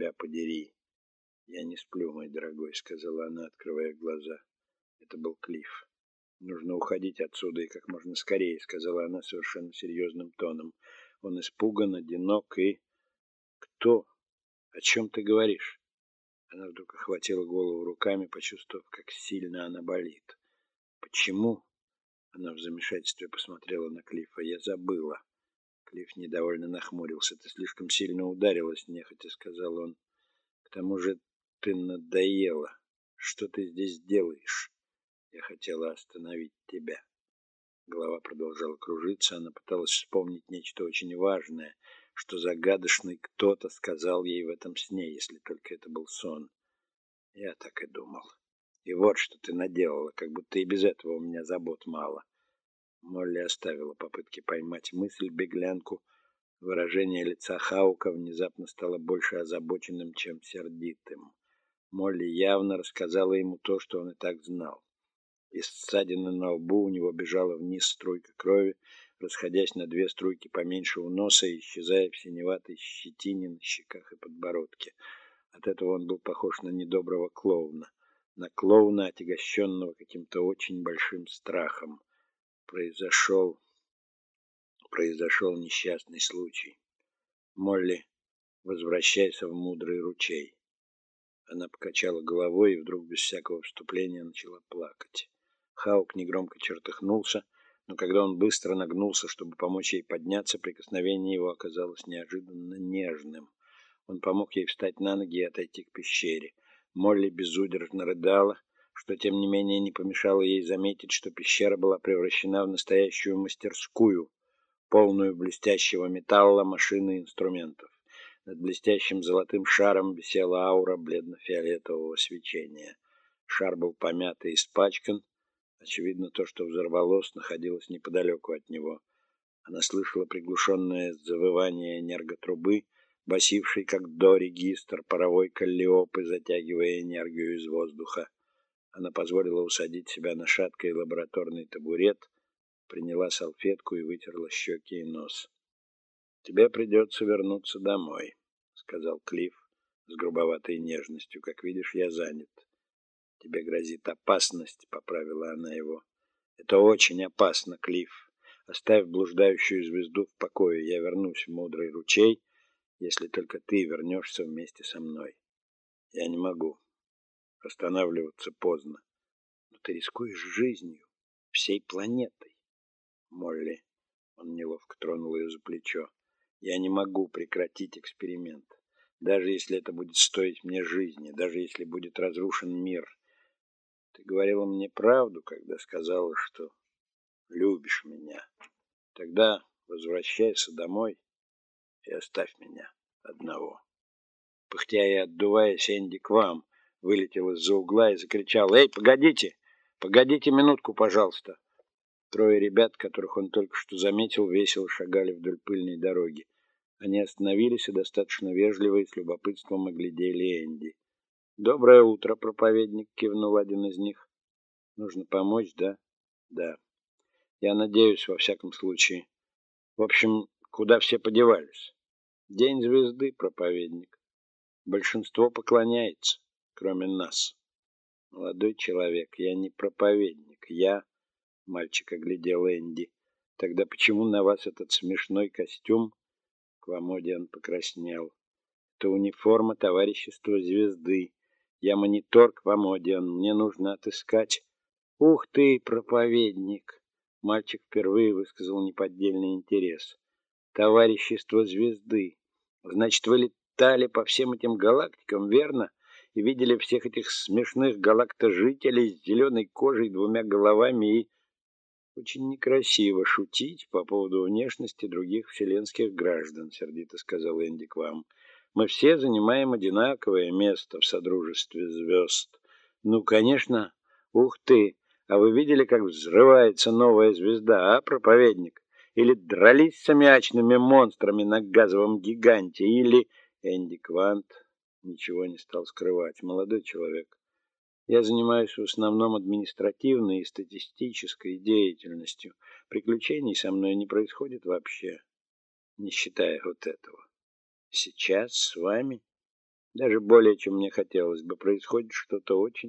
тебя подери. Я не сплю, мой дорогой, сказала она, открывая глаза. Это был Клифф. Нужно уходить отсюда и как можно скорее, сказала она совершенно серьезным тоном. Он испуган, одинок и... Кто? О чем ты говоришь? Она вдруг охватила голову руками, почувствовав, как сильно она болит. Почему? Она в замешательстве посмотрела на Клиффа. Я забыла. Клифф недовольно нахмурился. Ты слишком сильно ударилась, нехотя сказал он. К тому же ты надоела. Что ты здесь делаешь? Я хотела остановить тебя. Голова продолжала кружиться, она пыталась вспомнить нечто очень важное, что загадочный кто-то сказал ей в этом сне, если только это был сон. Я так и думал. И вот что ты наделала, как будто и без этого у меня забот мало. Молли оставила попытки поймать мысль беглянку. Выражение лица Хаука внезапно стало больше озабоченным, чем сердитым. Молли явно рассказала ему то, что он и так знал. Из ссадины на лбу у него бежала вниз струйка крови, расходясь на две струйки поменьше у носа и исчезая в синеватой щетине на щеках и подбородке. От этого он был похож на недоброго клоуна, на клоуна, отягощенного каким-то очень большим страхом. Произошел... произошел несчастный случай. Молли, возвращайся в мудрый ручей. Она покачала головой и вдруг без всякого вступления начала плакать. Хаук негромко чертыхнулся, но когда он быстро нагнулся, чтобы помочь ей подняться, прикосновение его оказалось неожиданно нежным. Он помог ей встать на ноги и отойти к пещере. Молли безудержно рыдала, что тем не менее не помешало ей заметить, что пещера была превращена в настоящую мастерскую, полную блестящего металла, машин и инструментов. Над блестящим золотым шаром висела аура бледно-фиолетового свечения. Шар был помят и испачкан, Очевидно, то, что взорвалось, находилось неподалеку от него. Она слышала приглушенное завывание энерготрубы, басившей, как до регистр паровой каллиопы, затягивая энергию из воздуха. Она позволила усадить себя на шаткий лабораторный табурет, приняла салфетку и вытерла щеки и нос. «Тебе придется вернуться домой», — сказал Клифф с грубоватой нежностью. «Как видишь, я занят». Тебе грозит опасность, поправила она его. Это очень опасно, Клифф. Оставь блуждающую звезду в покое. Я вернусь в мудрый ручей, если только ты вернешься вместе со мной. Я не могу. Останавливаться поздно. Но ты рискуешь жизнью, всей планетой. Молли, он неловко тронул ее за плечо. Я не могу прекратить эксперимент. Даже если это будет стоить мне жизни, даже если будет разрушен мир — ты говорила мне правду, когда сказала, что любишь меня. Тогда возвращайся домой и оставь меня одного. Пыхтя и отдуваясь, Энди к вам вылетел из-за угла и закричал «Эй, погодите! Погодите минутку, пожалуйста!» Трое ребят, которых он только что заметил, весело шагали вдоль пыльной дороги. Они остановились и достаточно вежливо и с любопытством оглядели Энди. Доброе утро, проповедник, кивнул один из них. Нужно помочь, да? Да. Я надеюсь, во всяком случае. В общем, куда все подевались? День звезды, проповедник. Большинство поклоняется, кроме нас. Молодой человек, я не проповедник, я... Мальчик оглядел Энди. Тогда почему на вас этот смешной костюм? Квамодиан покраснел. Это униформа товарищества звезды. Я монитор Квамодиан. Мне нужно отыскать... Ух ты, проповедник! Мальчик впервые высказал неподдельный интерес. Товарищество звезды. Значит, вы летали по всем этим галактикам, верно? Видели всех этих смешных галактожителей с зеленой кожей, двумя головами и... Очень некрасиво шутить по поводу внешности других вселенских граждан, сердито сказал Энди к вам. Мы все занимаем одинаковое место в содружестве звезд. Ну, конечно. Ух ты! А вы видели, как взрывается новая звезда, а, проповедник? Или дрались с аммиачными монстрами на газовом гиганте, или... Энди Квант ничего не стал скрывать. Молодой человек, я занимаюсь в основном административной и статистической деятельностью. Приключений со мной не происходит вообще, не считая вот этого. Сейчас с вами Даже более, чем мне хотелось бы. Происходит что-то очень